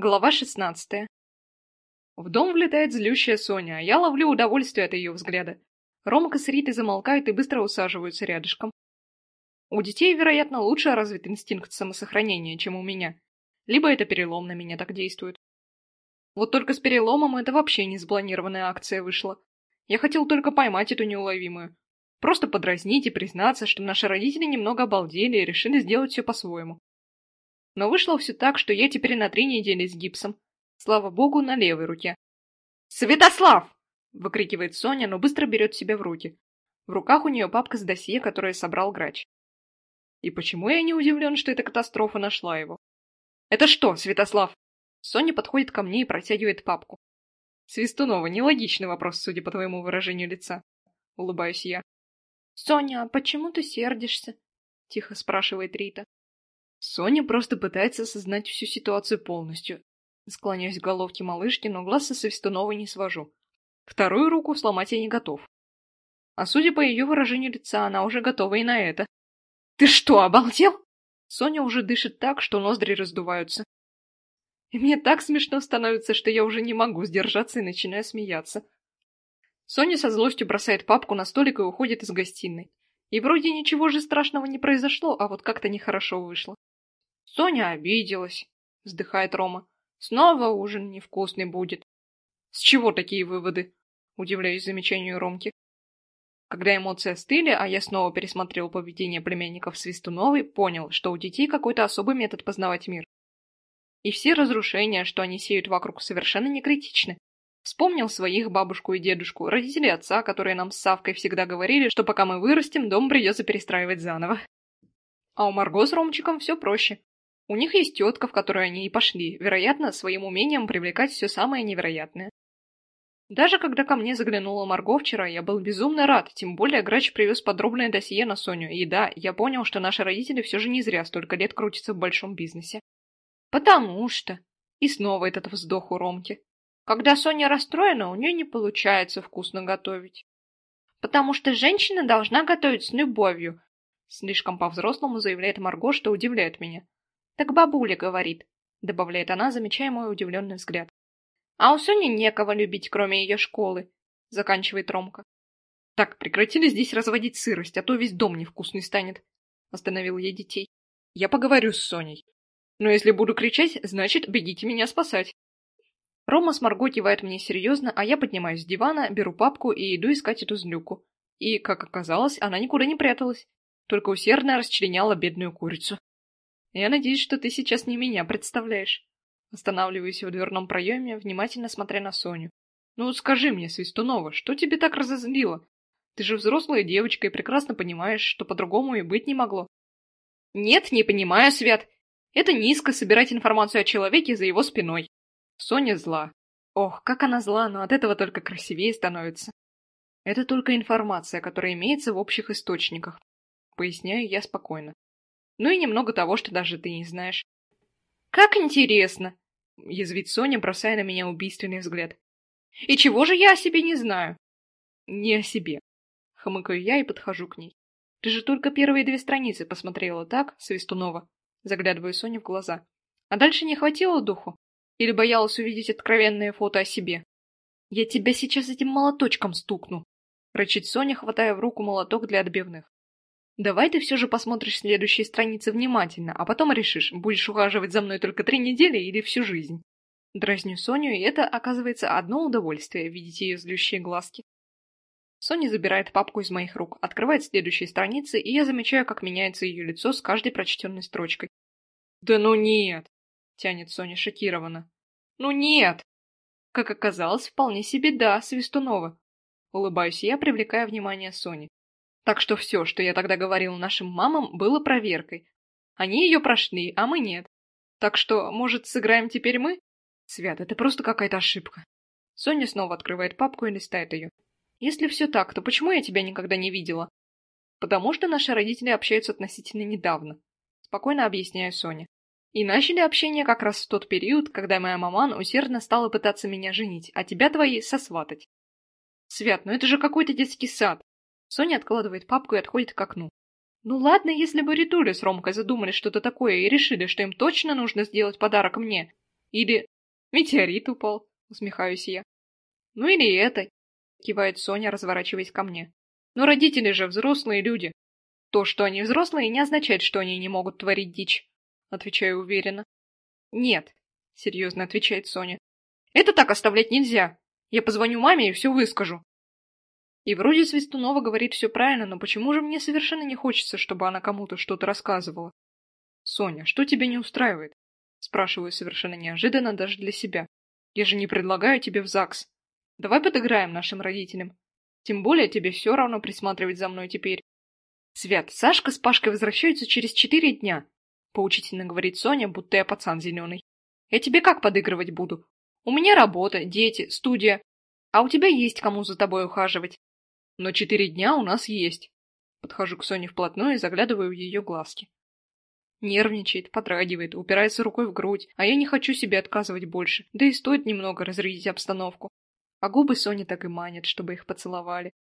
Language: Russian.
Глава шестнадцатая. В дом влетает злющая Соня, а я ловлю удовольствие от ее взгляда. Ромка с Ритой замолкают и быстро усаживаются рядышком. У детей, вероятно, лучше развит инстинкт самосохранения, чем у меня. Либо это перелом на меня так действует. Вот только с переломом это вообще не спланированная акция вышла. Я хотел только поймать эту неуловимую. Просто подразнить и признаться, что наши родители немного обалдели и решили сделать все по-своему. Но вышло все так, что я теперь на три недели с гипсом. Слава богу, на левой руке. «Святослав!» — выкрикивает Соня, но быстро берет себя в руки. В руках у нее папка с досье, которое собрал грач. И почему я не удивлен, что эта катастрофа нашла его? «Это что, Святослав?» Соня подходит ко мне и протягивает папку. Свистунова, нелогичный вопрос, судя по твоему выражению лица. Улыбаюсь я. «Соня, а почему ты сердишься?» — тихо спрашивает Рита. Соня просто пытается осознать всю ситуацию полностью. Склоняюсь к головке малышки, но глаз со Свистуновой не свожу. Вторую руку сломать я не готов. А судя по ее выражению лица, она уже готова и на это. «Ты что, обалдел?» Соня уже дышит так, что ноздри раздуваются. И мне так смешно становится, что я уже не могу сдержаться и начинаю смеяться. Соня со злостью бросает папку на столик и уходит из гостиной. И вроде ничего же страшного не произошло, а вот как-то нехорошо вышло. Соня обиделась, вздыхает Рома. Снова ужин невкусный будет. С чего такие выводы? Удивляюсь замечанию Ромки. Когда эмоции остыли, а я снова пересмотрел поведение племянников Свистуновой, понял, что у детей какой-то особый метод познавать мир. И все разрушения, что они сеют вокруг, совершенно не критичны. Вспомнил своих бабушку и дедушку, родителей отца, которые нам с Савкой всегда говорили, что пока мы вырастем, дом придется перестраивать заново. А у Марго с Ромчиком все проще. У них есть тетка, в которую они и пошли, вероятно, своим умением привлекать все самое невероятное. Даже когда ко мне заглянула Марго вчера, я был безумно рад, тем более Грач привез подробное досье на Соню, и да, я понял, что наши родители все же не зря столько лет крутятся в большом бизнесе. Потому что... И снова этот вздох у Ромки. Когда Соня расстроена, у нее не получается вкусно готовить. Потому что женщина должна готовить с любовью. Слишком по-взрослому заявляет Марго, что удивляет меня. «Так бабуля говорит», — добавляет она, замечая мой удивленный взгляд. «А у Сони некого любить, кроме ее школы», — заканчивает Ромка. «Так, прекратили здесь разводить сырость, а то весь дом невкусный станет», — остановил я детей. «Я поговорю с Соней. Но если буду кричать, значит, бегите меня спасать». Рома с Марго кивает мне серьезно, а я поднимаюсь с дивана, беру папку и иду искать эту злюку. И, как оказалось, она никуда не пряталась, только усердно расчленяла бедную курицу. Я надеюсь, что ты сейчас не меня представляешь. Останавливаюсь в дверном проеме, внимательно смотря на Соню. Ну скажи мне, Свистунова, что тебе так разозлило? Ты же взрослая девочка и прекрасно понимаешь, что по-другому и быть не могло. Нет, не понимаю, Свят. Это низко собирать информацию о человеке за его спиной. Соня зла. Ох, как она зла, но от этого только красивее становится. Это только информация, которая имеется в общих источниках. Поясняю я спокойно. Ну и немного того, что даже ты не знаешь. «Как интересно!» — язвит Соня, бросая на меня убийственный взгляд. «И чего же я о себе не знаю?» «Не о себе», — хмыкаю я и подхожу к ней. «Ты же только первые две страницы посмотрела, так, Свистунова?» Заглядываю Соне в глаза. «А дальше не хватило духу? Или боялась увидеть откровенное фото о себе?» «Я тебя сейчас этим молоточком стукну!» — рычит Соня, хватая в руку молоток для отбивных. Давай ты все же посмотришь следующие страницы внимательно, а потом решишь, будешь ухаживать за мной только три недели или всю жизнь. Дразню Соню, и это, оказывается, одно удовольствие, видеть ее злющие глазки. Соня забирает папку из моих рук, открывает следующие страницы, и я замечаю, как меняется ее лицо с каждой прочтенной строчкой. «Да ну нет!» — тянет Соня шокированно. «Ну нет!» Как оказалось, вполне себе да, Свистунова. Улыбаюсь я, привлекая внимание Сони. Так что все, что я тогда говорил нашим мамам, было проверкой. Они ее прошли, а мы нет. Так что, может, сыграем теперь мы? Свят, это просто какая-то ошибка. Соня снова открывает папку и листает ее. Если все так, то почему я тебя никогда не видела? Потому что наши родители общаются относительно недавно. Спокойно объясняю Соня. И начали общение как раз в тот период, когда моя маман усердно стала пытаться меня женить, а тебя твои сосватать. Свят, ну это же какой-то детский сад. Соня откладывает папку и отходит к окну. Ну ладно, если бы Ритуля с Ромкой задумали что-то такое и решили, что им точно нужно сделать подарок мне. Или Метеорит упал, усмехаюсь я. Ну или это, кивает Соня, разворачиваясь ко мне. Но родители же взрослые люди. То, что они взрослые, не означает, что они не могут творить дичь, отвечаю уверенно. Нет, серьезно отвечает Соня. Это так оставлять нельзя. Я позвоню маме и все выскажу. И вроде Свистунова говорит все правильно, но почему же мне совершенно не хочется, чтобы она кому-то что-то рассказывала? Соня, что тебя не устраивает? Спрашиваю совершенно неожиданно даже для себя. Я же не предлагаю тебе в ЗАГС. Давай подыграем нашим родителям. Тем более тебе все равно присматривать за мной теперь. Свят, Сашка с Пашкой возвращаются через четыре дня. Поучительно говорит Соня, будто я пацан зеленый. Я тебе как подыгрывать буду? У меня работа, дети, студия. А у тебя есть кому за тобой ухаживать. Но четыре дня у нас есть. Подхожу к Соне вплотную и заглядываю в ее глазки. Нервничает, подрагивает, упирается рукой в грудь, а я не хочу себе отказывать больше, да и стоит немного разрядить обстановку. А губы Сони так и манят, чтобы их поцеловали.